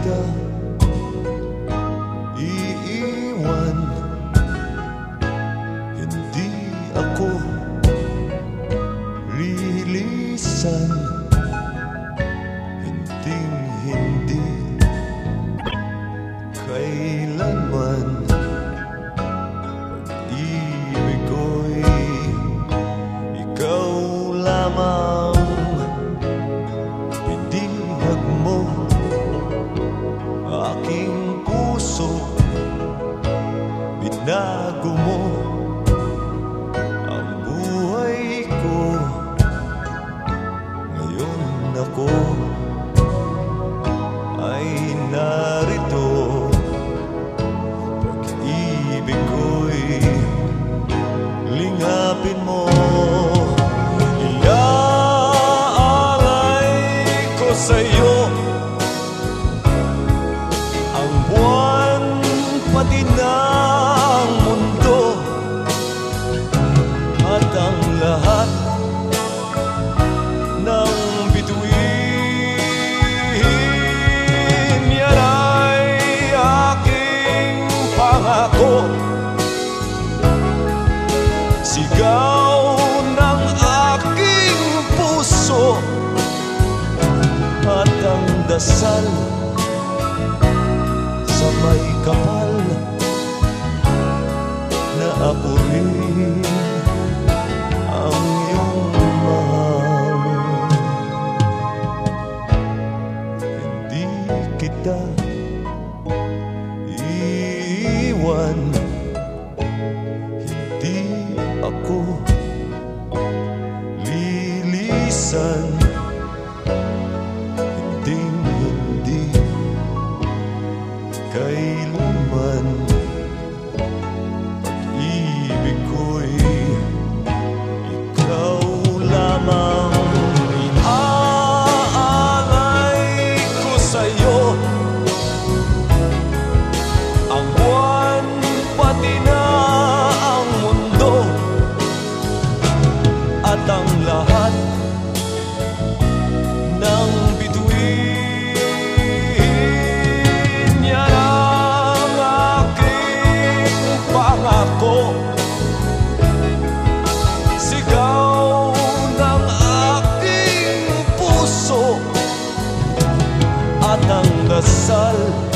kita iiwan. Hindi ako lilisan. Hinding hindi kailanman. Pag-ibig ko'y ikaw lamang sa'yo. Ang buwan pati ang mundo At ang lahat ng bituin. Yan ay aking pangako. Sigaw dasal sa may kapal Na ako rin ang iyong mahal. Hindi kita iiwan. Hindi ako lilisan kailanman Pag-ibig ko'y ikaw lamang. Iaalay ko sa'yo At